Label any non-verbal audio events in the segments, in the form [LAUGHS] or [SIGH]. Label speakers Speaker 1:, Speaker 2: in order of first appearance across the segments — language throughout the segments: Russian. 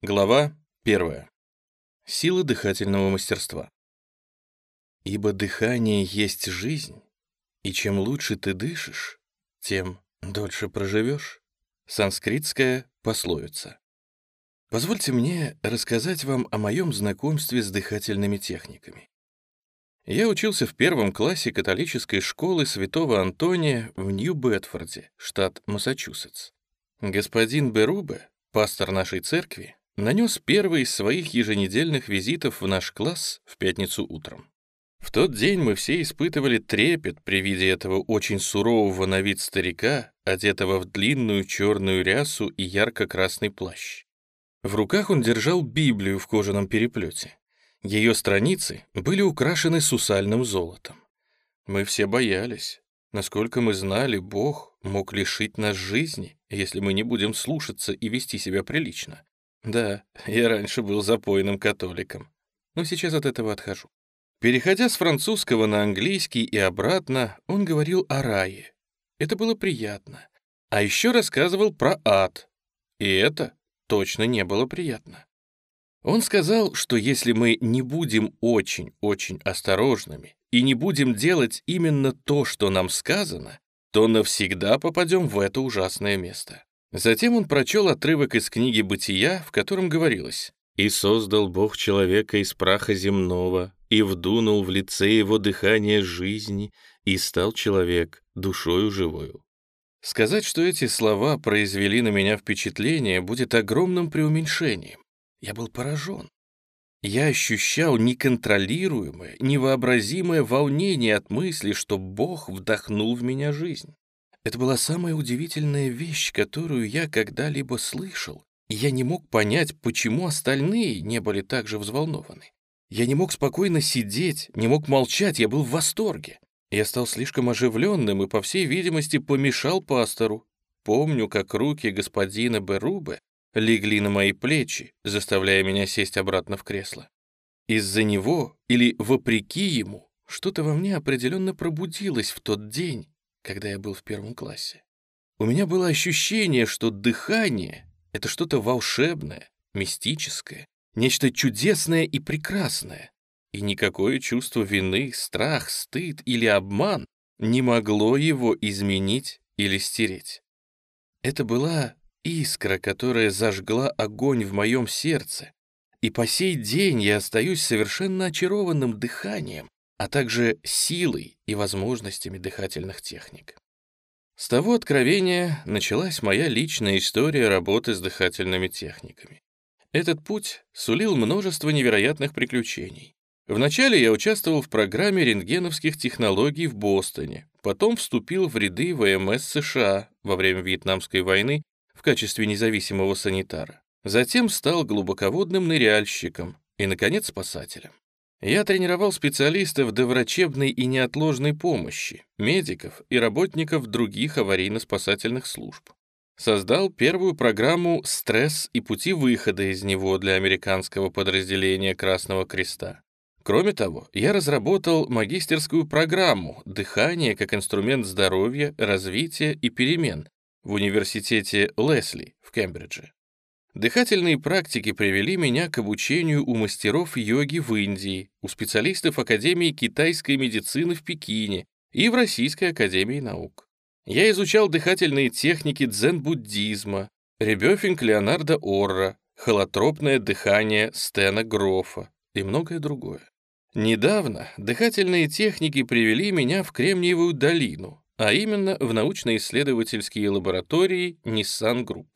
Speaker 1: Глава 1. Сила дыхательного мастерства. Ибо дыхание есть жизнь, и чем лучше ты дышишь, тем дольше проживешь. Санскритская пословица. Позвольте мне рассказать вам о моем знакомстве с дыхательными техниками. Я учился в первом классе католической школы Святого Антония в Нью-Бетфорде, штат Массачусетс. Господин Берубе, пастор нашей церкви, нанес первый из своих еженедельных визитов в наш класс в пятницу утром. В тот день мы все испытывали трепет при виде этого очень сурового на вид старика, одетого в длинную черную рясу и ярко-красный плащ. В руках он держал Библию в кожаном переплете. Ее страницы были украшены сусальным золотом. Мы все боялись. Насколько мы знали, Бог мог лишить нас жизни, если мы не будем слушаться и вести себя прилично. Да, я раньше был запойным католиком, но сейчас от этого отхожу. Переходя с французского на английский и обратно, он говорил о рае. Это было приятно. А еще рассказывал про ад. И это точно не было приятно. Он сказал, что если мы не будем очень-очень осторожными и не будем делать именно то, что нам сказано, то навсегда попадем в это ужасное место. Затем он прочел отрывок из книги «Бытия», в котором говорилось «И создал Бог человека из праха земного, и вдунул в лице его дыхание жизни, и стал человек душою живою». Сказать, что эти слова произвели на меня впечатление, будет огромным преуменьшением. Я был поражен. Я ощущал неконтролируемое, невообразимое волнение от мысли, что Бог вдохнул в меня жизнь. Это была самая удивительная вещь, которую я когда-либо слышал, и я не мог понять, почему остальные не были так же взволнованы. Я не мог спокойно сидеть, не мог молчать, я был в восторге. Я стал слишком оживленным и, по всей видимости, помешал пастору. Помню, как руки господина Берубе легли на мои плечи, заставляя меня сесть обратно в кресло. Из-за него или вопреки ему что-то во мне определенно пробудилось в тот день, когда я был в первом классе. У меня было ощущение, что дыхание — это что-то волшебное, мистическое, нечто чудесное и прекрасное, и никакое чувство вины, страх, стыд или обман не могло его изменить или стереть. Это была искра, которая зажгла огонь в моем сердце, и по сей день я остаюсь совершенно очарованным дыханием, а также силой и возможностями дыхательных техник. С того откровения началась моя личная история работы с дыхательными техниками. Этот путь сулил множество невероятных приключений. Вначале я участвовал в программе рентгеновских технологий в Бостоне, потом вступил в ряды ВМС США во время Вьетнамской войны в качестве независимого санитара. Затем стал глубоководным ныряльщиком и, наконец, спасателем. Я тренировал специалистов доврачебной и неотложной помощи, медиков и работников других аварийно-спасательных служб. Создал первую программу «Стресс и пути выхода из него» для американского подразделения Красного Креста. Кроме того, я разработал магистерскую программу «Дыхание как инструмент здоровья, развития и перемен» в университете Лесли в Кембридже. Дыхательные практики привели меня к обучению у мастеров йоги в Индии, у специалистов Академии китайской медицины в Пекине и в Российской академии наук. Я изучал дыхательные техники дзен-буддизма, ребёфинг Леонардо Орра, холотропное дыхание Стена Грофа и многое другое. Недавно дыхательные техники привели меня в Кремниевую долину, а именно в научно-исследовательские лаборатории Nissan Group.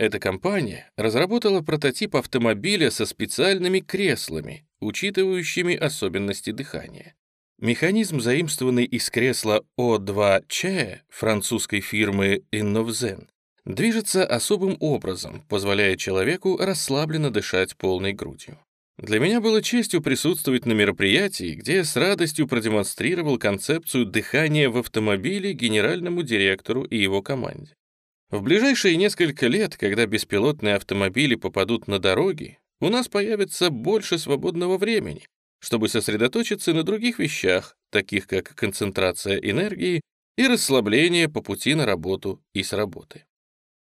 Speaker 1: Эта компания разработала прототип автомобиля со специальными креслами, учитывающими особенности дыхания. Механизм, заимствованный из кресла О2C французской фирмы Innovzen, движется особым образом, позволяя человеку расслабленно дышать полной грудью. Для меня было честью присутствовать на мероприятии, где я с радостью продемонстрировал концепцию дыхания в автомобиле генеральному директору и его команде. В ближайшие несколько лет, когда беспилотные автомобили попадут на дороги, у нас появится больше свободного времени, чтобы сосредоточиться на других вещах, таких как концентрация энергии и расслабление по пути на работу и с работы.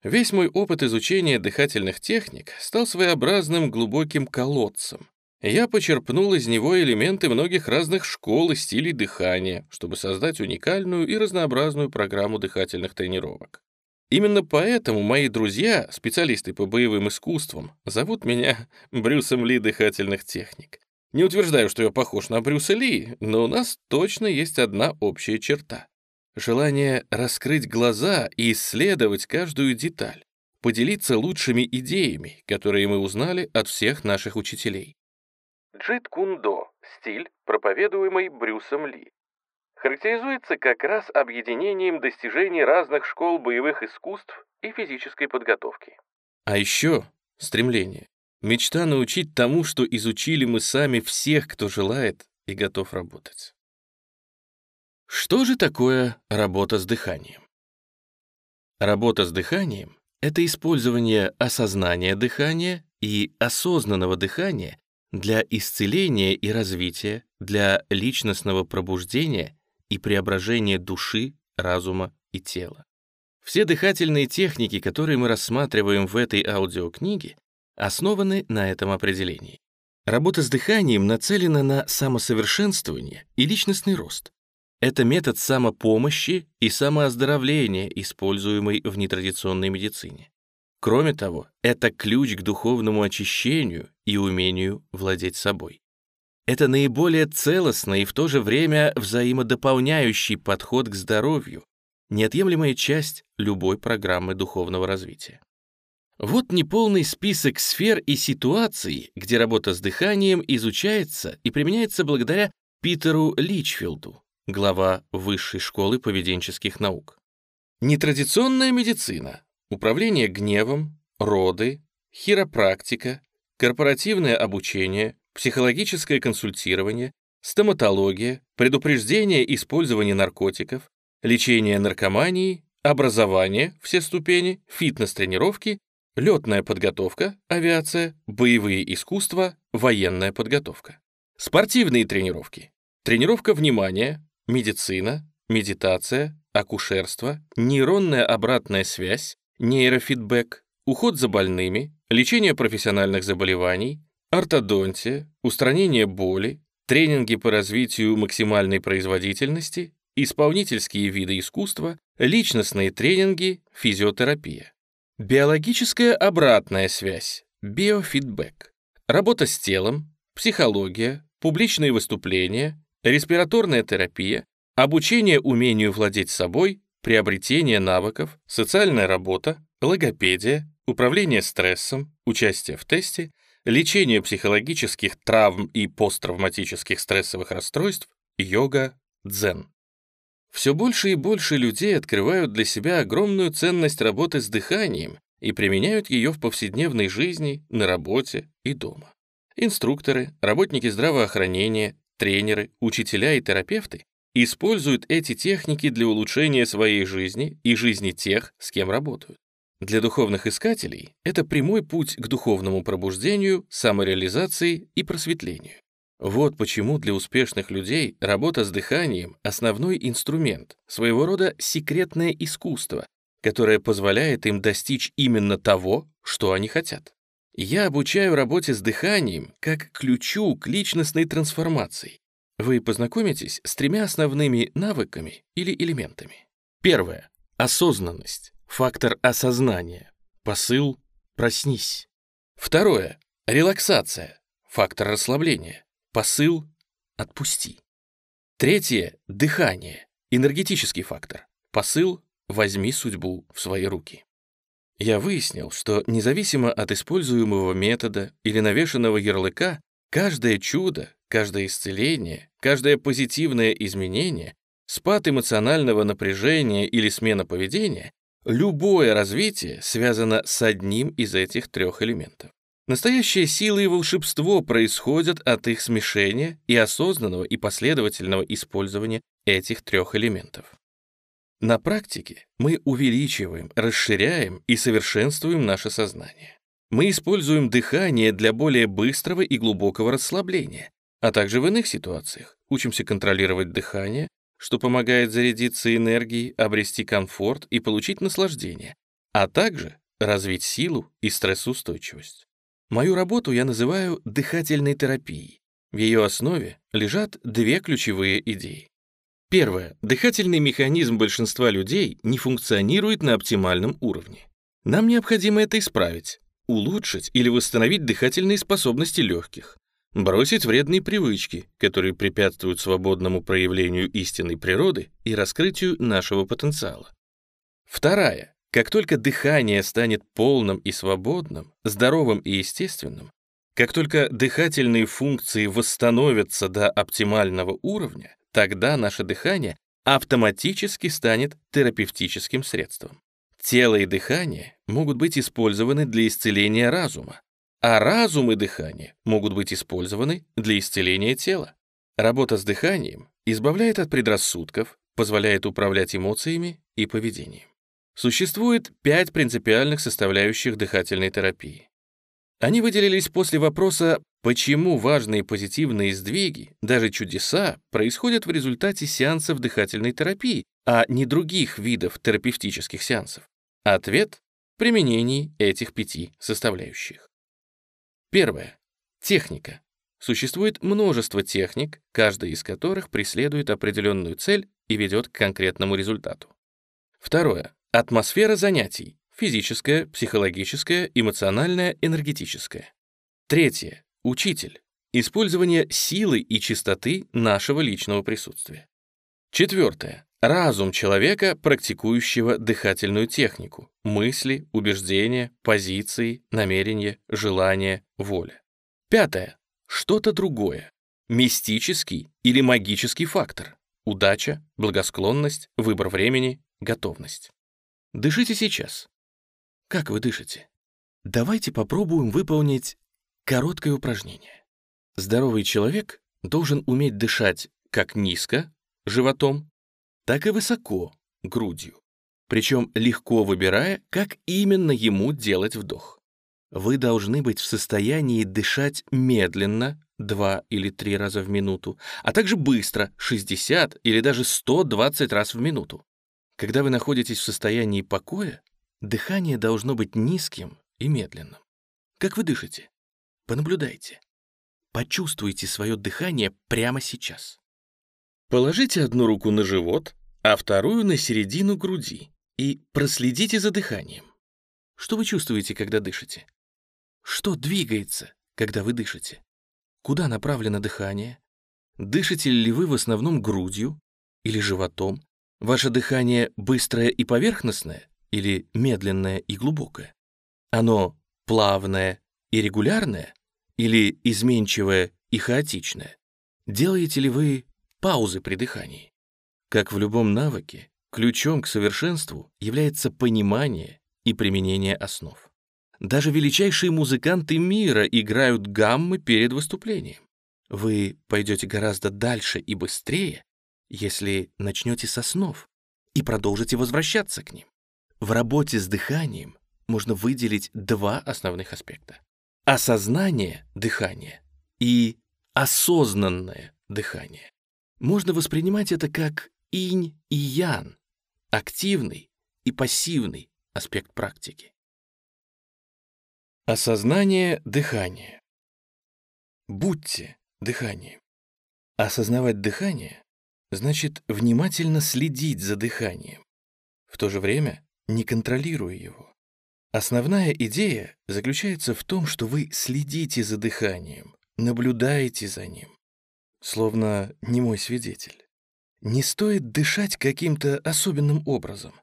Speaker 1: Весь мой опыт изучения дыхательных техник стал своеобразным глубоким колодцем. Я почерпнул из него элементы многих разных школ и стилей дыхания, чтобы создать уникальную и разнообразную программу дыхательных тренировок. Именно поэтому мои друзья, специалисты по боевым искусствам, зовут меня [LAUGHS] Брюсом Ли дыхательных техник. Не утверждаю, что я похож на Брюса Ли, но у нас точно есть одна общая черта. Желание раскрыть глаза и исследовать каждую деталь, поделиться лучшими идеями, которые мы узнали от всех наших учителей. Джит Кундо – стиль, проповедуемый Брюсом Ли характеризуется как раз объединением достижений разных школ боевых искусств и физической подготовки. А еще стремление. Мечта научить тому, что изучили мы сами всех, кто желает и готов работать. Что же такое работа с дыханием? Работа с дыханием — это использование осознания дыхания и осознанного дыхания для исцеления и развития, для личностного пробуждения и преображение души, разума и тела. Все дыхательные техники, которые мы рассматриваем в этой аудиокниге, основаны на этом определении. Работа с дыханием нацелена на самосовершенствование и личностный рост. Это метод самопомощи и самооздоровления, используемый в нетрадиционной медицине. Кроме того, это ключ к духовному очищению и умению владеть собой. Это наиболее целостный и в то же время взаимодополняющий подход к здоровью, неотъемлемая часть любой программы духовного развития. Вот неполный список сфер и ситуаций, где работа с дыханием изучается и применяется благодаря Питеру Личфилду, глава Высшей школы поведенческих наук. Нетрадиционная медицина, управление гневом, роды, хиропрактика, корпоративное обучение, психологическое консультирование, стоматология, предупреждение использования наркотиков, лечение наркомании, образование, все ступени, фитнес-тренировки, летная подготовка, авиация, боевые искусства, военная подготовка. Спортивные тренировки, тренировка внимания, медицина, медитация, акушерство, нейронная обратная связь, нейрофидбэк, уход за больными, лечение профессиональных заболеваний, ортодонтия, устранение боли, тренинги по развитию максимальной производительности, исполнительские виды искусства, личностные тренинги, физиотерапия. Биологическая обратная связь, биофидбэк, работа с телом, психология, публичные выступления, респираторная терапия, обучение умению владеть собой, приобретение навыков, социальная работа, логопедия, управление стрессом, участие в тесте, лечение психологических травм и посттравматических стрессовых расстройств, йога, дзен. Все больше и больше людей открывают для себя огромную ценность работы с дыханием и применяют ее в повседневной жизни, на работе и дома. Инструкторы, работники здравоохранения, тренеры, учителя и терапевты используют эти техники для улучшения своей жизни и жизни тех, с кем работают. Для духовных искателей это прямой путь к духовному пробуждению, самореализации и просветлению. Вот почему для успешных людей работа с дыханием — основной инструмент, своего рода секретное искусство, которое позволяет им достичь именно того, что они хотят. Я обучаю работе с дыханием как ключу к личностной трансформации. Вы познакомитесь с тремя основными навыками или элементами. Первое — осознанность. Фактор осознания. Посыл «проснись». Второе. Релаксация. Фактор расслабления. Посыл «отпусти». Третье. Дыхание. Энергетический фактор. Посыл «возьми судьбу в свои руки». Я выяснил, что независимо от используемого метода или навешенного ярлыка, каждое чудо, каждое исцеление, каждое позитивное изменение, спад эмоционального напряжения или смена поведения Любое развитие связано с одним из этих трех элементов. Настоящая сила и волшебство происходят от их смешения и осознанного и последовательного использования этих трех элементов. На практике мы увеличиваем, расширяем и совершенствуем наше сознание. Мы используем дыхание для более быстрого и глубокого расслабления, а также в иных ситуациях учимся контролировать дыхание, что помогает зарядиться энергией, обрести комфорт и получить наслаждение, а также развить силу и стрессоустойчивость. Мою работу я называю дыхательной терапией. В ее основе лежат две ключевые идеи. Первое. Дыхательный механизм большинства людей не функционирует на оптимальном уровне. Нам необходимо это исправить, улучшить или восстановить дыхательные способности легких, бросить вредные привычки, которые препятствуют свободному проявлению истинной природы и раскрытию нашего потенциала. Вторая. Как только дыхание станет полным и свободным, здоровым и естественным, как только дыхательные функции восстановятся до оптимального уровня, тогда наше дыхание автоматически станет терапевтическим средством. Тело и дыхание могут быть использованы для исцеления разума, а разум и дыхание могут быть использованы для исцеления тела. Работа с дыханием избавляет от предрассудков, позволяет управлять эмоциями и поведением. Существует пять принципиальных составляющих дыхательной терапии. Они выделились после вопроса, почему важные позитивные сдвиги, даже чудеса, происходят в результате сеансов дыхательной терапии, а не других видов терапевтических сеансов. Ответ — применении этих пяти составляющих. Первое. Техника. Существует множество техник, каждая из которых преследует определенную цель и ведет к конкретному результату. Второе. Атмосфера занятий. Физическая, психологическая, эмоциональная, энергетическая. Третье. Учитель. Использование силы и чистоты нашего личного присутствия. Четвертое. Разум человека, практикующего дыхательную технику. Мысли, убеждения, позиции, намерения, желания, воля. Пятое. Что-то другое. Мистический или магический фактор. Удача, благосклонность, выбор времени, готовность. Дышите сейчас. Как вы дышите? Давайте попробуем выполнить короткое упражнение. Здоровый человек должен уметь дышать как низко, животом, так и высоко, грудью. Причем легко выбирая, как именно ему делать вдох. Вы должны быть в состоянии дышать медленно, 2 или 3 раза в минуту, а также быстро, 60 или даже 120 раз в минуту. Когда вы находитесь в состоянии покоя, дыхание должно быть низким и медленным. Как вы дышите? Понаблюдайте. Почувствуйте свое дыхание прямо сейчас. Положите одну руку на живот, а вторую на середину груди и проследите за дыханием. Что вы чувствуете, когда дышите? Что двигается, когда вы дышите? Куда направлено дыхание? Дышите ли вы в основном грудью или животом Ваше дыхание быстрое и поверхностное или медленное и глубокое? Оно плавное и регулярное или изменчивое и хаотичное? Делаете ли вы паузы при дыхании? Как в любом навыке, ключом к совершенству является понимание и применение основ. Даже величайшие музыканты мира играют гаммы перед выступлением. Вы пойдете гораздо дальше и быстрее, если начнете с основ и продолжите возвращаться к ним. В работе с дыханием можно выделить два основных аспекта. Осознание дыхания и осознанное дыхание. Можно воспринимать это как инь и ян, активный и пассивный аспект практики. Осознание дыхания. Будьте дыханием. Осознавать дыхание значит внимательно следить за дыханием, в то же время не контролируя его. Основная идея заключается в том, что вы следите за дыханием, наблюдаете за ним, словно немой свидетель. Не стоит дышать каким-то особенным образом.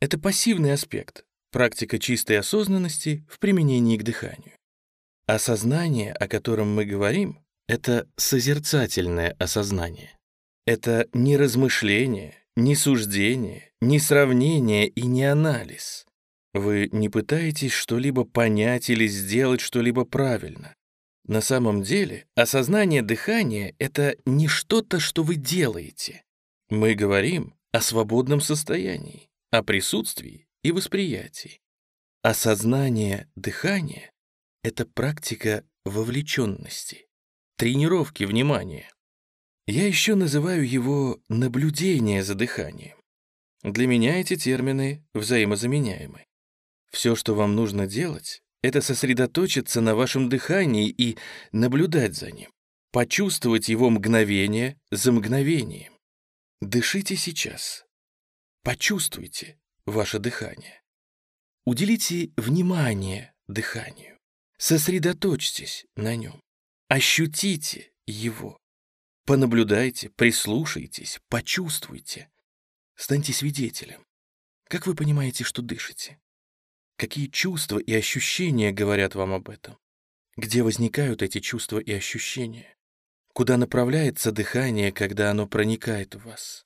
Speaker 1: Это пассивный аспект, практика чистой осознанности в применении к дыханию. Осознание, о котором мы говорим, это созерцательное осознание. Это не размышление, не суждение, не сравнение и не анализ. Вы не пытаетесь что-либо понять или сделать что-либо правильно. На самом деле, осознание дыхания — это не что-то, что вы делаете. Мы говорим о свободном состоянии, о присутствии и восприятии. Осознание дыхания — это практика вовлеченности, тренировки внимания. Я еще называю его наблюдение за дыханием. Для меня эти термины взаимозаменяемы. Все, что вам нужно делать, это сосредоточиться на вашем дыхании и наблюдать за ним, почувствовать его мгновение за мгновением. Дышите сейчас. Почувствуйте ваше дыхание. Уделите внимание дыханию. Сосредоточьтесь на нем. Ощутите его. Понаблюдайте, прислушайтесь, почувствуйте. Станьте свидетелем. Как вы понимаете, что дышите? Какие чувства и ощущения говорят вам об этом? Где возникают эти чувства и ощущения? Куда направляется дыхание, когда оно проникает в вас?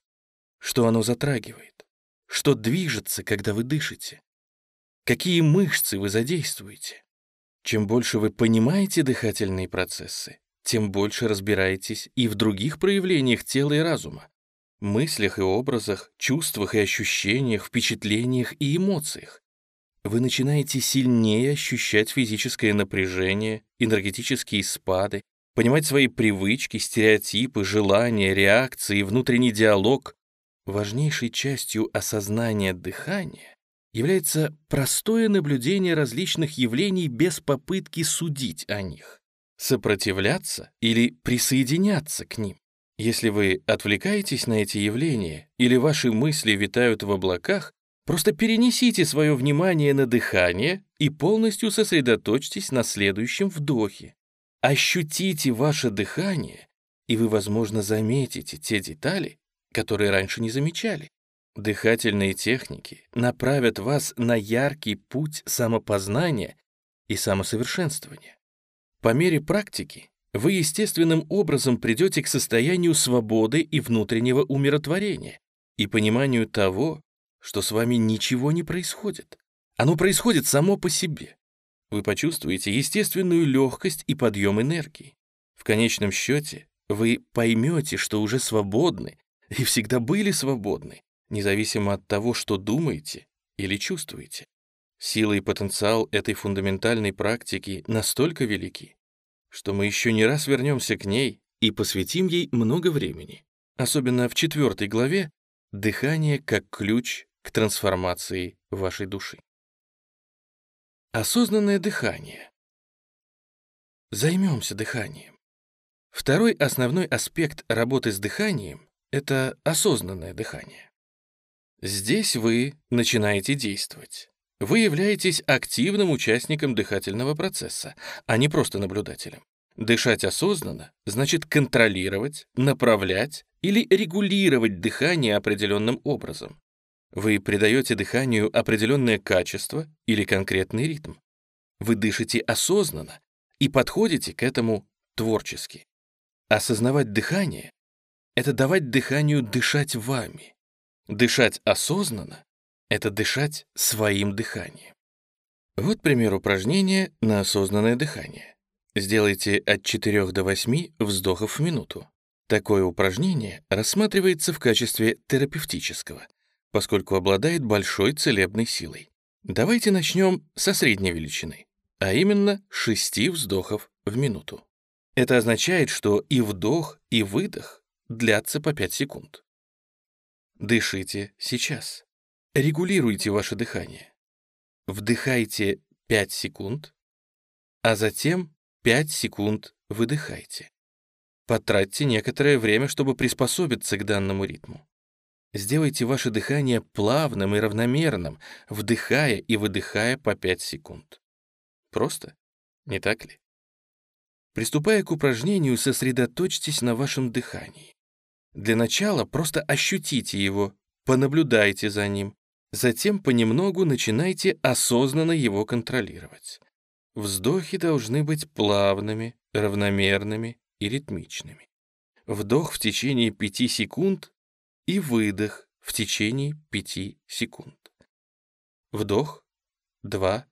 Speaker 1: Что оно затрагивает? Что движется, когда вы дышите? Какие мышцы вы задействуете? Чем больше вы понимаете дыхательные процессы, тем больше разбираетесь и в других проявлениях тела и разума, мыслях и образах, чувствах и ощущениях, впечатлениях и эмоциях. Вы начинаете сильнее ощущать физическое напряжение, энергетические спады, понимать свои привычки, стереотипы, желания, реакции, внутренний диалог. Важнейшей частью осознания дыхания является простое наблюдение различных явлений без попытки судить о них, сопротивляться или присоединяться к ним. Если вы отвлекаетесь на эти явления или ваши мысли витают в облаках, просто перенесите свое внимание на дыхание и полностью сосредоточьтесь на следующем вдохе. Ощутите ваше дыхание, и вы, возможно, заметите те детали, которые раньше не замечали. Дыхательные техники направят вас на яркий путь самопознания и самосовершенствования. По мере практики вы естественным образом придете к состоянию свободы и внутреннего умиротворения и пониманию того, что с вами ничего не происходит. Оно происходит само по себе. Вы почувствуете естественную легкость и подъем энергии. В конечном счете вы поймете, что уже свободны и всегда были свободны, независимо от того, что думаете или чувствуете. Сила и потенциал этой фундаментальной практики настолько велики, что мы еще не раз вернемся к ней и посвятим ей много времени, особенно в четвертой главе «Дыхание как ключ к трансформации вашей души». Осознанное дыхание. Займемся дыханием. Второй основной аспект работы с дыханием — это осознанное дыхание. Здесь вы начинаете действовать. Вы являетесь активным участником дыхательного процесса, а не просто наблюдателем. Дышать осознанно значит контролировать, направлять или регулировать дыхание определенным образом. Вы придаете дыханию определенное качество или конкретный ритм. Вы дышите осознанно и подходите к этому творчески. Осознавать дыхание — это давать дыханию дышать вами. Дышать осознанно — это дышать своим дыханием. Вот пример упражнения на осознанное дыхание. Сделайте от 4 до 8 вздохов в минуту. Такое упражнение рассматривается в качестве терапевтического поскольку обладает большой целебной силой. Давайте начнем со средней величины, а именно 6 вздохов в минуту. Это означает, что и вдох, и выдох длятся по 5 секунд. Дышите сейчас. Регулируйте ваше дыхание. Вдыхайте 5 секунд, а затем 5 секунд выдыхайте. Потратьте некоторое время, чтобы приспособиться к данному ритму. Сделайте ваше дыхание плавным и равномерным, вдыхая и выдыхая по 5 секунд. Просто, не так ли? Приступая к упражнению, сосредоточьтесь на вашем дыхании. Для начала просто ощутите его, понаблюдайте за ним, затем понемногу начинайте осознанно его контролировать. Вздохи должны быть плавными, равномерными и ритмичными. Вдох в течение 5 секунд и выдох в течение 5 секунд. Вдох, 2,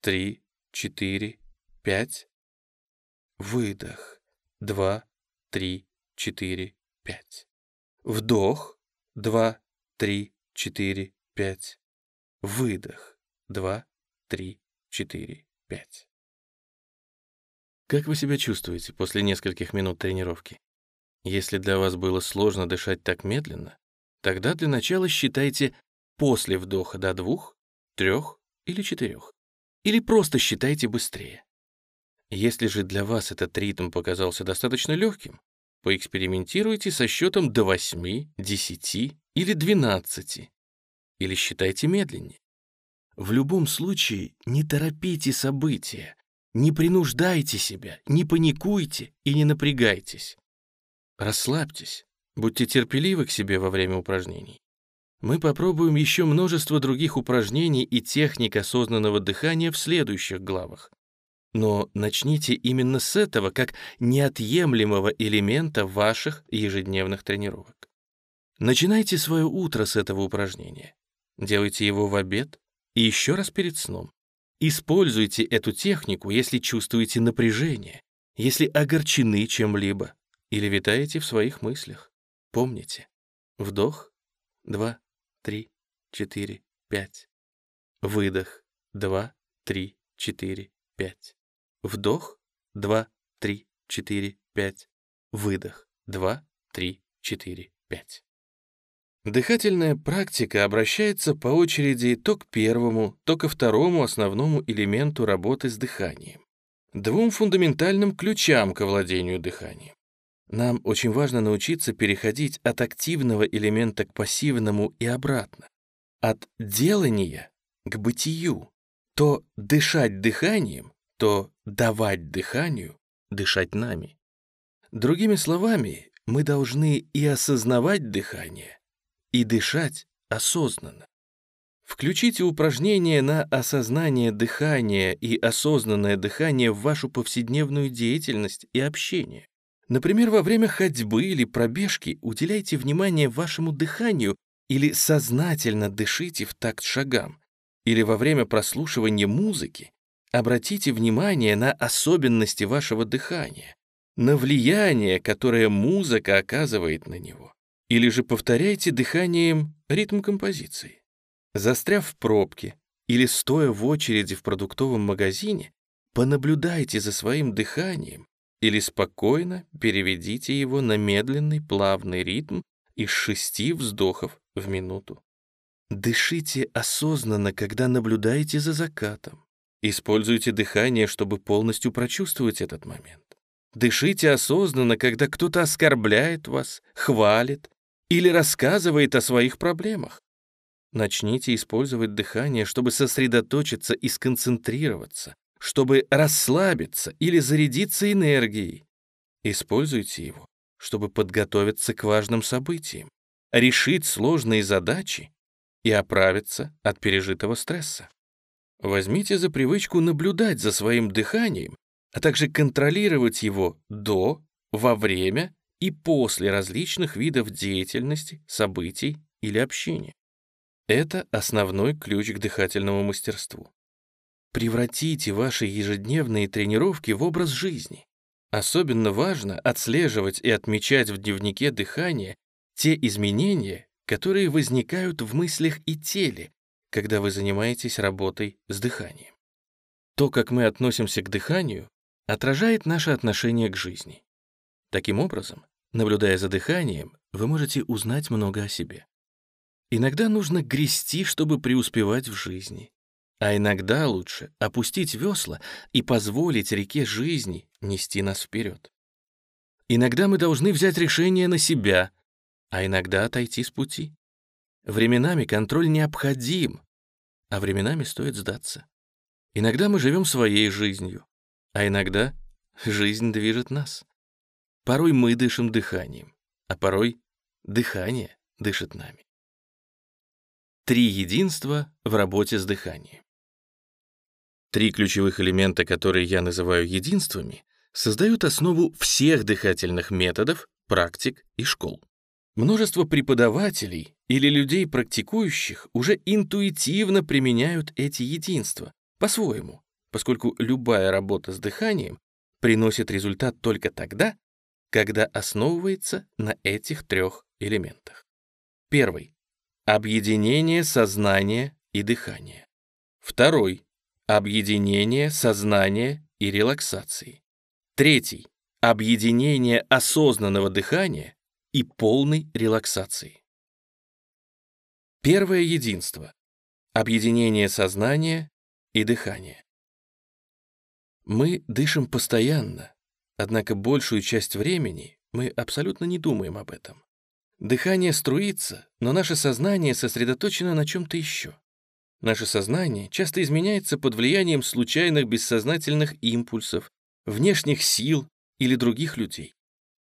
Speaker 1: 3, 4, 5. Выдох, 2, 3, 4, 5. Вдох, 2, 3, 4, 5. Выдох, 2, 3, 4, 5. Как вы себя чувствуете после нескольких минут тренировки? Если для вас было сложно дышать так медленно, тогда для начала считайте после вдоха до двух, трех или четырех. Или просто считайте быстрее. Если же для вас этот ритм показался достаточно легким, поэкспериментируйте со счетом до 8, 10 или 12. Или считайте медленнее. В любом случае не торопите события, не принуждайте себя, не паникуйте и не напрягайтесь. Расслабьтесь, будьте терпеливы к себе во время упражнений. Мы попробуем еще множество других упражнений и техник осознанного дыхания в следующих главах. Но начните именно с этого как неотъемлемого элемента ваших ежедневных тренировок. Начинайте свое утро с этого упражнения. Делайте его в обед и еще раз перед сном. Используйте эту технику, если чувствуете напряжение, если огорчены чем-либо или витаете в своих мыслях. Помните, вдох, два, три, четыре, пять. Выдох, два, три, четыре, пять. Вдох, два, три, четыре, пять. Выдох, два, три, четыре, пять. Дыхательная практика обращается по очереди то к первому, то ко второму основному элементу работы с дыханием, двум фундаментальным ключам к владению дыханием. Нам очень важно научиться переходить от активного элемента к пассивному и обратно, от делания к бытию, то дышать дыханием, то давать дыханию дышать нами. Другими словами, мы должны и осознавать дыхание, и дышать осознанно. Включите упражнения на осознание дыхания и осознанное дыхание в вашу повседневную деятельность и общение. Например, во время ходьбы или пробежки уделяйте внимание вашему дыханию или сознательно дышите в такт шагам. Или во время прослушивания музыки обратите внимание на особенности вашего дыхания, на влияние, которое музыка оказывает на него. Или же повторяйте дыханием ритм композиции. Застряв в пробке или стоя в очереди в продуктовом магазине, понаблюдайте за своим дыханием или спокойно переведите его на медленный плавный ритм из шести вздохов в минуту. Дышите осознанно, когда наблюдаете за закатом. Используйте дыхание, чтобы полностью прочувствовать этот момент. Дышите осознанно, когда кто-то оскорбляет вас, хвалит или рассказывает о своих проблемах. Начните использовать дыхание, чтобы сосредоточиться и сконцентрироваться, чтобы расслабиться или зарядиться энергией. Используйте его, чтобы подготовиться к важным событиям, решить сложные задачи и оправиться от пережитого стресса. Возьмите за привычку наблюдать за своим дыханием, а также контролировать его до, во время и после различных видов деятельности, событий или общения. Это основной ключ к дыхательному мастерству. Превратите ваши ежедневные тренировки в образ жизни. Особенно важно отслеживать и отмечать в дневнике дыхания те изменения, которые возникают в мыслях и теле, когда вы занимаетесь работой с дыханием. То, как мы относимся к дыханию, отражает наше отношение к жизни. Таким образом, наблюдая за дыханием, вы можете узнать много о себе. Иногда нужно грести, чтобы преуспевать в жизни. А иногда лучше опустить весла и позволить реке жизни нести нас вперед. Иногда мы должны взять решение на себя, а иногда отойти с пути. Временами контроль необходим, а временами стоит сдаться. Иногда мы живем своей жизнью, а иногда жизнь движет нас. Порой мы дышим дыханием, а порой дыхание дышит нами. Три единства в работе с дыханием. Три ключевых элемента, которые я называю единствами, создают основу всех дыхательных методов, практик и школ. Множество преподавателей или людей, практикующих, уже интуитивно применяют эти единства, по-своему, поскольку любая работа с дыханием приносит результат только тогда, когда основывается на этих трех элементах. Первый — объединение сознания и дыхания. Второй Объединение сознания и релаксации. Третий. Объединение осознанного дыхания и полной релаксации. Первое единство. Объединение сознания и дыхание. Мы дышим постоянно, однако большую часть времени мы абсолютно не думаем об этом. Дыхание струится, но наше сознание сосредоточено на чем-то еще. Наше сознание часто изменяется под влиянием случайных бессознательных импульсов, внешних сил или других людей.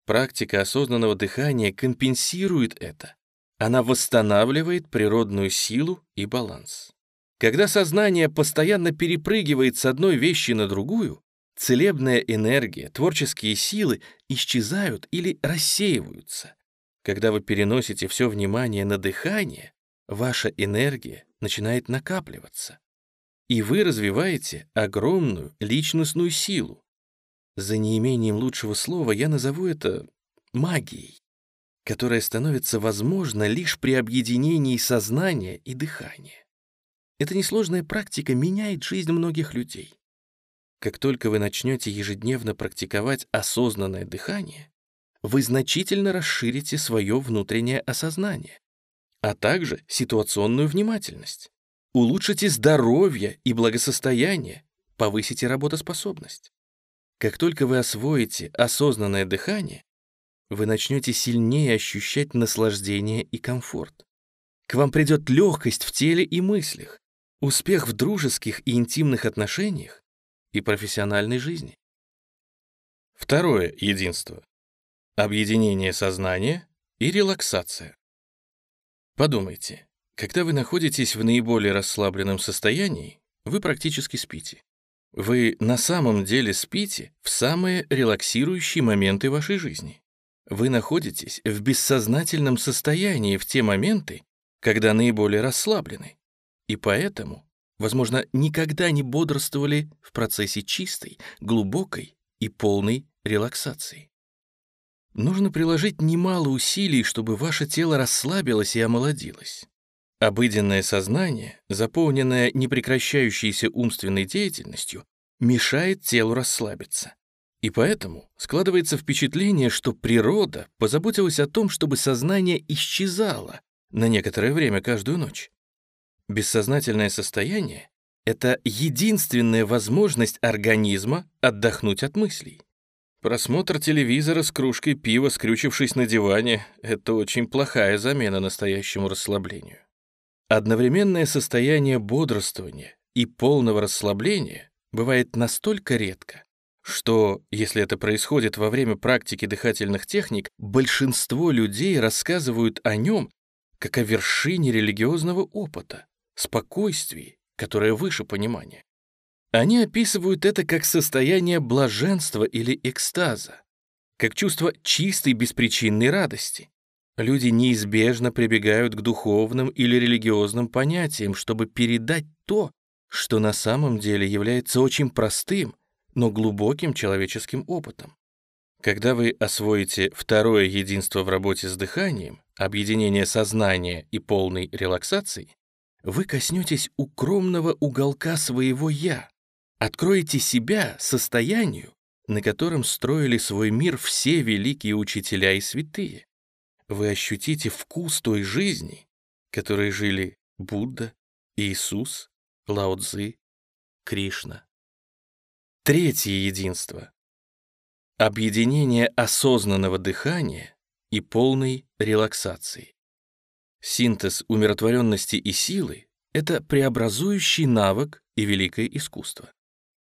Speaker 1: Практика осознанного дыхания компенсирует это. Она восстанавливает природную силу и баланс. Когда сознание постоянно перепрыгивает с одной вещи на другую, целебная энергия, творческие силы исчезают или рассеиваются. Когда вы переносите все внимание на дыхание, ваша энергия начинает накапливаться, и вы развиваете огромную личностную силу. За неимением лучшего слова я назову это магией, которая становится возможна лишь при объединении сознания и дыхания. Эта несложная практика меняет жизнь многих людей. Как только вы начнете ежедневно практиковать осознанное дыхание, вы значительно расширите свое внутреннее осознание, а также ситуационную внимательность, улучшите здоровье и благосостояние, повысите работоспособность. Как только вы освоите осознанное дыхание, вы начнете сильнее ощущать наслаждение и комфорт. К вам придет легкость в теле и мыслях, успех в дружеских и интимных отношениях и профессиональной жизни. Второе единство. Объединение сознания и релаксация. Подумайте, когда вы находитесь в наиболее расслабленном состоянии, вы практически спите. Вы на самом деле спите в самые релаксирующие моменты вашей жизни. Вы находитесь в бессознательном состоянии в те моменты, когда наиболее расслаблены, и поэтому, возможно, никогда не бодрствовали в процессе чистой, глубокой и полной релаксации. Нужно приложить немало усилий, чтобы ваше тело расслабилось и омолодилось. Обыденное сознание, заполненное непрекращающейся умственной деятельностью, мешает телу расслабиться. И поэтому складывается впечатление, что природа позаботилась о том, чтобы сознание исчезало на некоторое время каждую ночь. Бессознательное состояние — это единственная возможность организма отдохнуть от мыслей. Просмотр телевизора с кружкой пива, скрючившись на диване, это очень плохая замена настоящему расслаблению. Одновременное состояние бодрствования и полного расслабления бывает настолько редко, что, если это происходит во время практики дыхательных техник, большинство людей рассказывают о нем как о вершине религиозного опыта, спокойствии, которое выше понимания. Они описывают это как состояние блаженства или экстаза, как чувство чистой беспричинной радости. Люди неизбежно прибегают к духовным или религиозным понятиям, чтобы передать то, что на самом деле является очень простым, но глубоким человеческим опытом. Когда вы освоите второе единство в работе с дыханием, объединение сознания и полной релаксации, вы коснетесь укромного уголка своего «я», Откроете себя состоянию, на котором строили свой мир все великие учителя и святые. Вы ощутите вкус той жизни, которой жили Будда, Иисус, Лао Кришна. Третье единство. Объединение осознанного дыхания и полной релаксации. Синтез умиротворенности и силы — это преобразующий навык и великое искусство.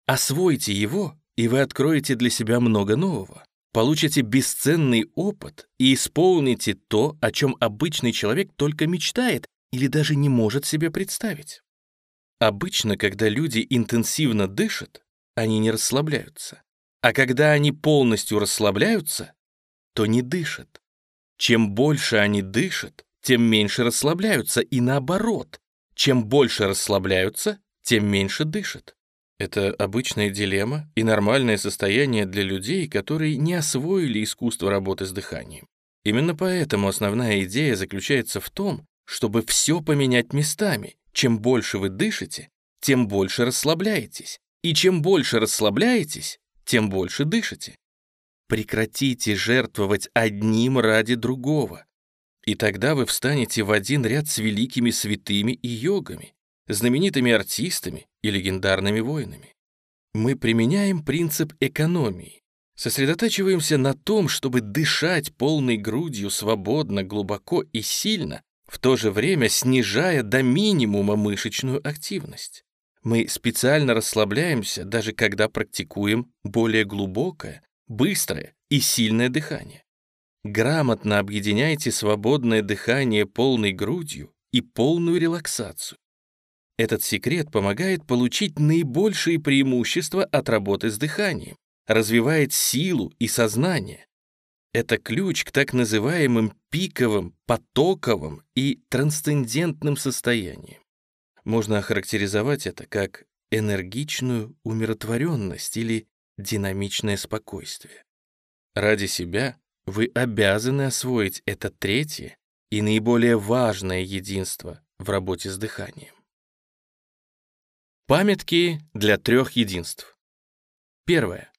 Speaker 1: Освойте его, и вы откроете для себя много нового. Получите бесценный опыт и исполните то, о чем обычный человек только мечтает или даже не может себе представить. Обычно, когда люди интенсивно дышат, они не расслабляются. А когда они полностью расслабляются, то не дышат. Чем больше они дышат, тем меньше расслабляются, и наоборот, чем больше расслабляются, тем меньше дышат. Это обычная дилемма и нормальное состояние для людей, которые не освоили искусство работы с дыханием. Именно поэтому основная идея заключается в том, чтобы все поменять местами. Чем больше вы дышите, тем больше расслабляетесь. И чем больше расслабляетесь, тем больше дышите. Прекратите жертвовать одним ради другого. И тогда вы встанете в один ряд с великими святыми и йогами, знаменитыми артистами и легендарными воинами. Мы применяем принцип экономии, сосредотачиваемся на том, чтобы дышать полной грудью свободно, глубоко и сильно, в то же время снижая до минимума мышечную активность. Мы специально расслабляемся, даже когда практикуем более глубокое, быстрое и сильное дыхание. Грамотно объединяйте свободное дыхание полной грудью и полную релаксацию. Этот секрет помогает получить наибольшие преимущества от работы с дыханием, развивает силу и сознание. Это ключ к так называемым пиковым, потоковым и трансцендентным состояниям. Можно охарактеризовать это как энергичную умиротворенность или динамичное спокойствие. Ради себя вы обязаны освоить это третье и наиболее важное единство в работе с дыханием. Памятки для трех единств. Первое.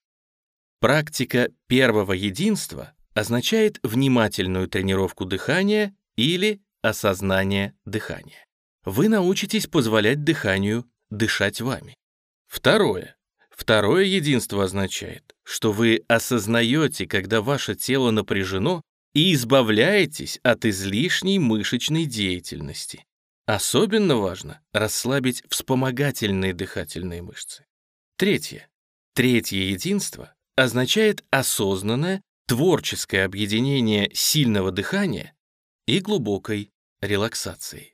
Speaker 1: Практика первого единства означает внимательную тренировку дыхания или осознание дыхания вы научитесь позволять дыханию дышать вами. Второе. Второе единство означает, что вы осознаете, когда ваше тело напряжено, и избавляетесь от излишней мышечной деятельности. Особенно важно расслабить вспомогательные дыхательные мышцы. Третье. Третье единство означает осознанное, творческое объединение сильного дыхания и глубокой релаксации.